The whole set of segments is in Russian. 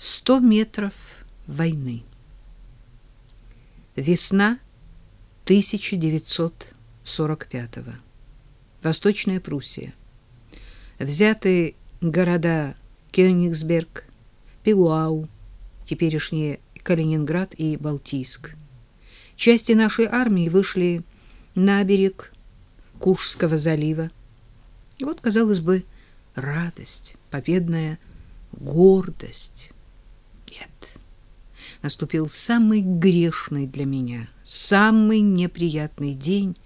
Сто метров войны. Весна 1945 -го. Восточная Пруссия. Взяты города Кёнигсберг, Пилуау, теперешние Калининград и Балтийск. Части нашей армии вышли на берег Куршского залива. И вот, казалось бы, радость, победная гордость. Нет. Наступил самый грешный для меня, самый неприятный день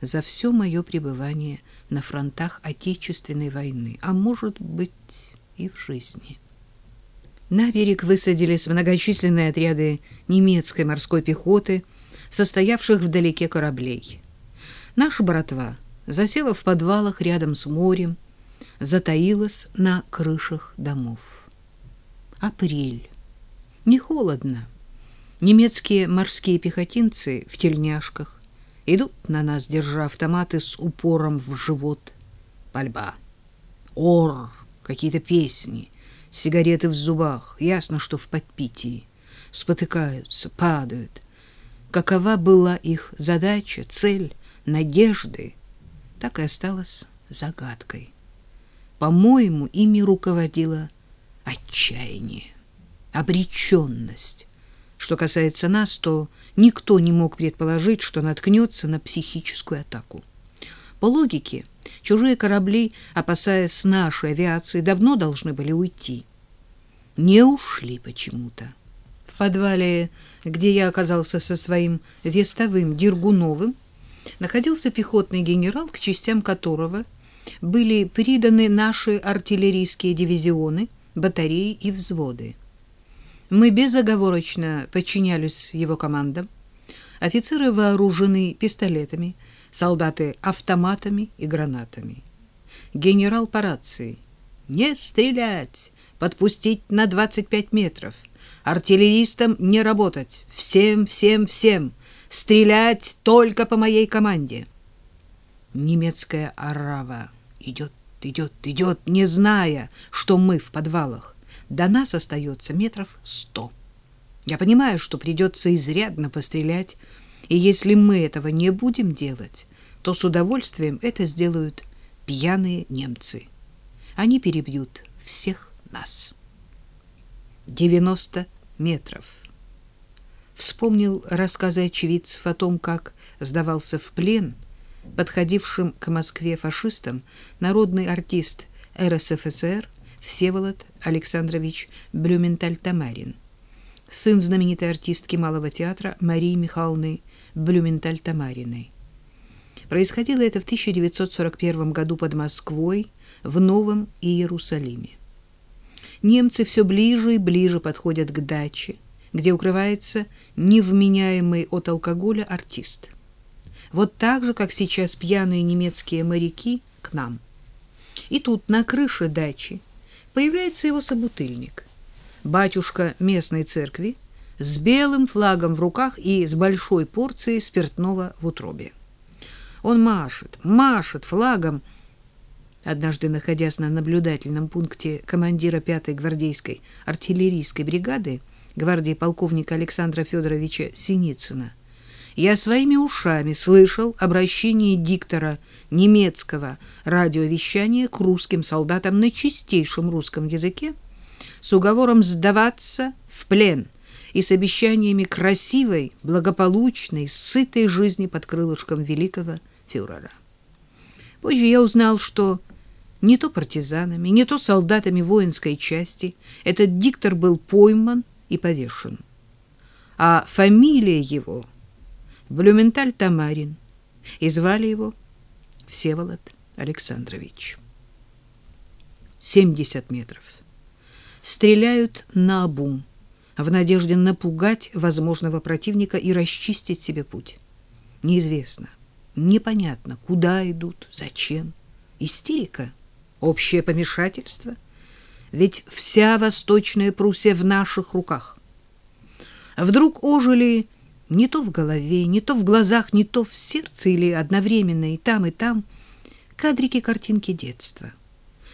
за все мое пребывание на фронтах Отечественной войны, а может быть и в жизни. На берег высадились многочисленные отряды немецкой морской пехоты, состоявших вдалеке кораблей. Наша братва засела в подвалах рядом с морем, затаилась на крышах домов. Апрель. Не холодно. Немецкие морские пехотинцы в тельняшках идут на нас, держа автоматы с упором в живот. Пальба. Ор, какие-то песни, сигареты в зубах. Ясно, что в подпитии. Спотыкаются, падают. Какова была их задача, цель, надежды, так и осталась загадкой. По-моему, ими руководило отчаяние, обреченность. Что касается нас, то никто не мог предположить, что наткнется на психическую атаку. По логике, чужие корабли, опасаясь нашей авиации, давно должны были уйти. Не ушли почему-то. В подвале, где я оказался со своим вестовым Дергуновым, находился пехотный генерал, к частям которого были приданы наши артиллерийские дивизионы, батареи и взводы. Мы безоговорочно подчинялись его командам. Офицеры вооружены пистолетами, солдаты автоматами и гранатами. Генерал по рации. «Не стрелять! Подпустить на 25 метров! Артиллеристам не работать! Всем, всем, всем! Стрелять только по моей команде!» Немецкая арава идет, идет, идет, не зная, что мы в подвалах. До нас остается метров сто. Я понимаю, что придется изрядно пострелять, и если мы этого не будем делать, то с удовольствием это сделают пьяные немцы. Они перебьют всех нас. 90 метров. Вспомнил рассказы очевидцев о том, как сдавался в плен подходившим к Москве фашистам народный артист РСФСР Всеволод Александрович Блюменталь-Тамарин, сын знаменитой артистки Малого театра Марии Михайловны Блюменталь-Тамариной. Происходило это в 1941 году под Москвой в Новом Иерусалиме. Немцы все ближе и ближе подходят к даче, где укрывается невменяемый от алкоголя артист вот так же, как сейчас пьяные немецкие моряки к нам. И тут на крыше дачи появляется его собутыльник, батюшка местной церкви, с белым флагом в руках и с большой порцией спиртного в утробе. Он машет, машет флагом. Однажды, находясь на наблюдательном пункте командира 5-й гвардейской артиллерийской бригады, гвардии полковника Александра Федоровича Синицына, я своими ушами слышал обращение диктора немецкого радиовещания к русским солдатам на чистейшем русском языке с уговором сдаваться в плен и с обещаниями красивой, благополучной, сытой жизни под крылышком великого фюрера. Позже я узнал, что не то партизанами, не то солдатами воинской части этот диктор был пойман и повешен. А фамилия его — Блюменталь Тамарин, и звали его Всеволод Александрович. 70 метров. Стреляют на обум, в надежде напугать возможного противника и расчистить себе путь. Неизвестно, непонятно, куда идут, зачем. Истерика, общее помешательство. Ведь вся Восточная Пруссия в наших руках. Вдруг ожили не то в голове, не то в глазах, не то в сердце или одновременно и там, и там кадрики картинки детства.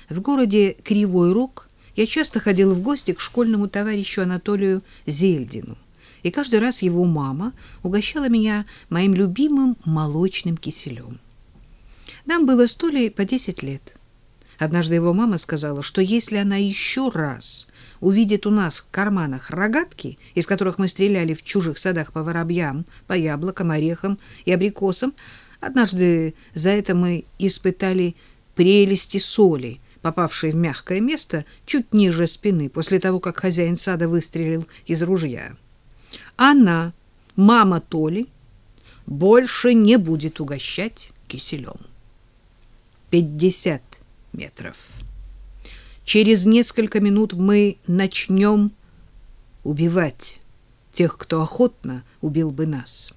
В городе Кривой Рог я часто ходил в гости к школьному товарищу Анатолию Зельдину, и каждый раз его мама угощала меня моим любимым молочным киселем. Нам было с Толей по 10 лет. Однажды его мама сказала, что если она еще раз увидит у нас в карманах рогатки, из которых мы стреляли в чужих садах по воробьям, по яблокам, орехам и абрикосам, однажды за это мы испытали прелести соли, попавшей в мягкое место чуть ниже спины после того, как хозяин сада выстрелил из ружья. Она, мама Толи, больше не будет угощать киселем. Пятьдесят метров. Через несколько минут мы начнем убивать тех, кто охотно убил бы нас.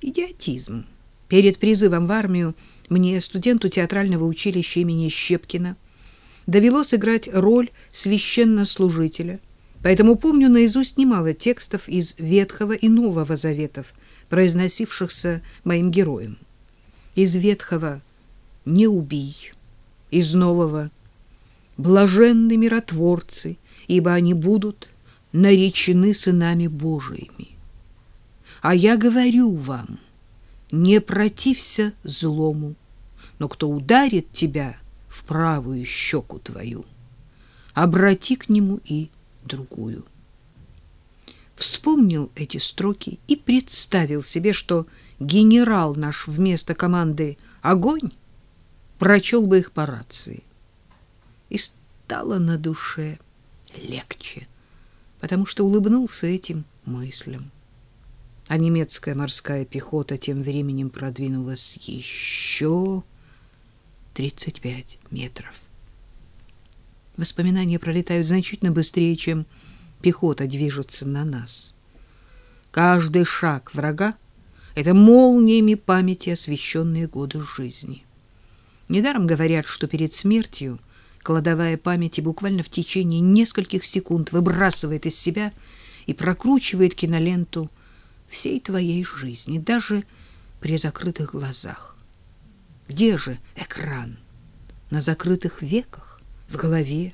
Идиотизм. Перед призывом в армию мне, студенту театрального училища имени Щепкина, довелось играть роль священнослужителя, поэтому помню наизусть немало текстов из Ветхого и Нового Заветов, произносившихся моим героем. Из Ветхого «Не убий», из Нового «Блаженны миротворцы, ибо они будут наречены сынами Божиими». А я говорю вам, не протився злому, но кто ударит тебя в правую щеку твою, обрати к нему и другую. Вспомнил эти строки и представил себе, что генерал наш вместо команды «Огонь» прочел бы их по рации. И стало на душе легче, потому что улыбнулся этим мыслям. А немецкая морская пехота тем временем продвинулась еще 35 метров. Воспоминания пролетают значительно быстрее, чем пехота движется на нас. Каждый шаг врага — это молниями памяти освещенные годы жизни. Недаром говорят, что перед смертью кладовая памяти буквально в течение нескольких секунд выбрасывает из себя и прокручивает киноленту всей твоей жизни, даже при закрытых глазах. Где же экран? На закрытых веках, в голове.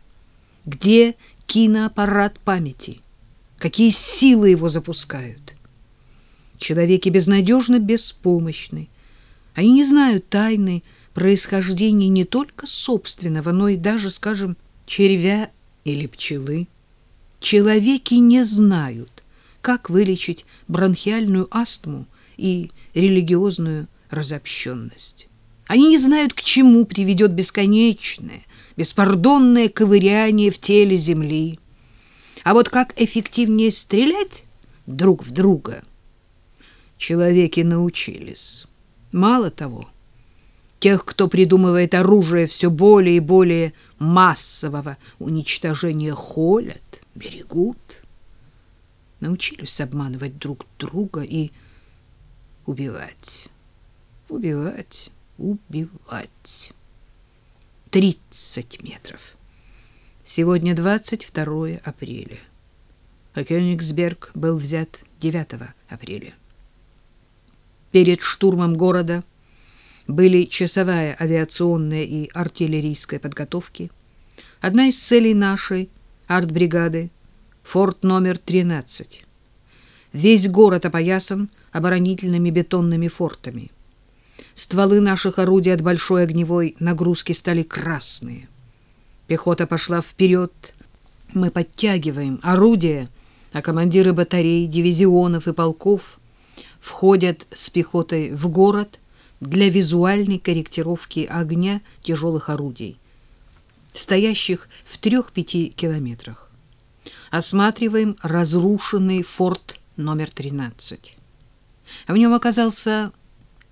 Где киноаппарат памяти? Какие силы его запускают? Человеки безнадежно беспомощны. Они не знают тайны происхождения не только собственного, но и даже, скажем, червя или пчелы. Человеки не знают, как вылечить бронхиальную астму и религиозную разобщенность. Они не знают, к чему приведет бесконечное, беспардонное ковыряние в теле земли. А вот как эффективнее стрелять друг в друга, человеки научились. Мало того, тех, кто придумывает оружие все более и более массового уничтожения, холят, берегут научились обманывать друг друга и убивать, убивать, убивать. Тридцать метров. Сегодня 22 апреля. А Кёнигсберг был взят 9 апреля. Перед штурмом города были часовая авиационная и артиллерийская подготовки. Одна из целей нашей артбригады — форт номер 13. Весь город опоясан оборонительными бетонными фортами. Стволы наших орудий от большой огневой нагрузки стали красные. Пехота пошла вперед. Мы подтягиваем орудия, а командиры батарей, дивизионов и полков входят с пехотой в город для визуальной корректировки огня тяжелых орудий, стоящих в трех-пяти километрах осматриваем разрушенный форт номер 13. В нем оказался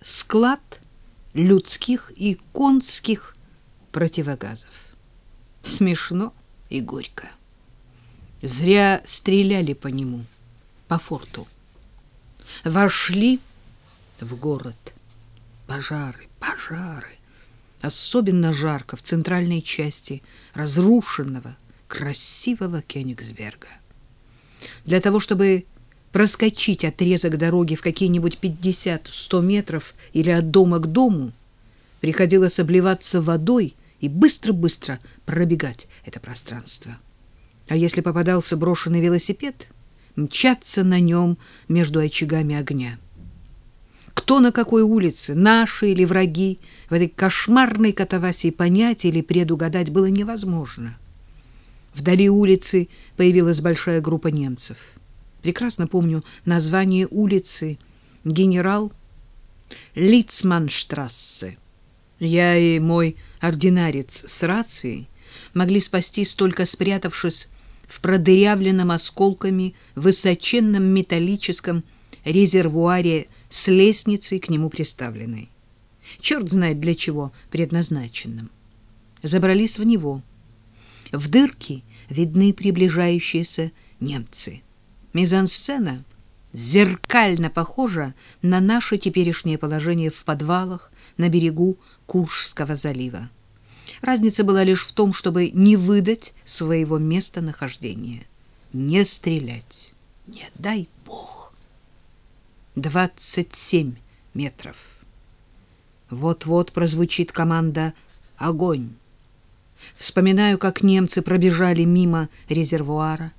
склад людских и конских противогазов. Смешно и горько. Зря стреляли по нему, по форту. Вошли в город. Пожары, пожары. Особенно жарко в центральной части разрушенного красивого Кёнигсберга. Для того, чтобы проскочить отрезок дороги в какие-нибудь 50-100 метров или от дома к дому, приходилось обливаться водой и быстро-быстро пробегать это пространство. А если попадался брошенный велосипед, мчаться на нем между очагами огня. Кто на какой улице, наши или враги, в этой кошмарной катавасии понять или предугадать было невозможно. Вдали улицы появилась большая группа немцев. Прекрасно помню название улицы «Генерал Лицманштрассе». Я и мой ординарец с рацией могли спастись только спрятавшись в продырявленном осколками высоченном металлическом резервуаре с лестницей к нему приставленной. Черт знает для чего предназначенным. Забрались в него. В дырки видны приближающиеся немцы. Мизансцена зеркально похожа на наше теперешнее положение в подвалах на берегу Куршского залива. Разница была лишь в том, чтобы не выдать своего местонахождения, не стрелять. Не дай бог. Двадцать семь метров. Вот-вот прозвучит команда «Огонь!». Вспоминаю, как немцы пробежали мимо резервуара.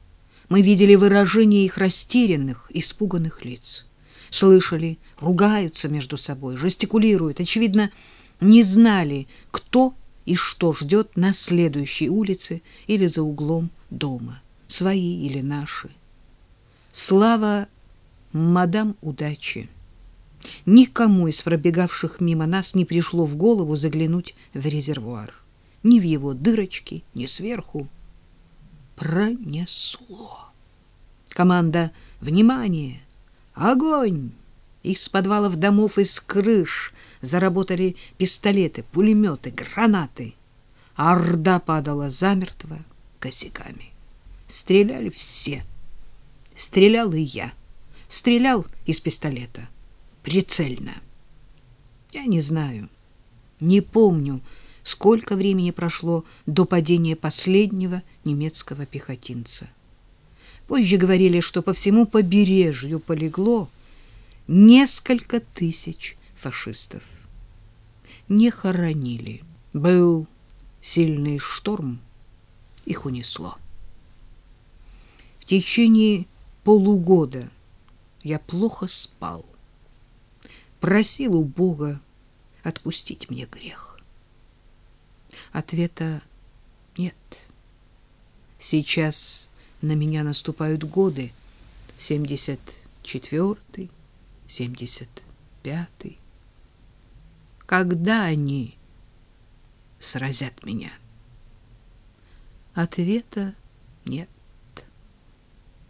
Мы видели выражение их растерянных, испуганных лиц. Слышали, ругаются между собой, жестикулируют. Очевидно, не знали, кто и что ждет на следующей улице или за углом дома, свои или наши. Слава мадам удачи! Никому из пробегавших мимо нас не пришло в голову заглянуть в резервуар ни в его дырочки, ни сверху. Пронесло. Команда «Внимание! Огонь!» Из подвалов домов, из крыш заработали пистолеты, пулеметы, гранаты. Орда падала замертво косяками. Стреляли все. Стрелял и я. Стрелял из пистолета. Прицельно. Я не знаю, не помню, сколько времени прошло до падения последнего немецкого пехотинца. Позже говорили, что по всему побережью полегло несколько тысяч фашистов. Не хоронили. Был сильный шторм, их унесло. В течение полугода я плохо спал. Просил у Бога отпустить мне грех. Ответа нет. Сейчас на меня наступают годы. Семьдесят четвертый, семьдесят пятый. Когда они сразят меня? Ответа нет.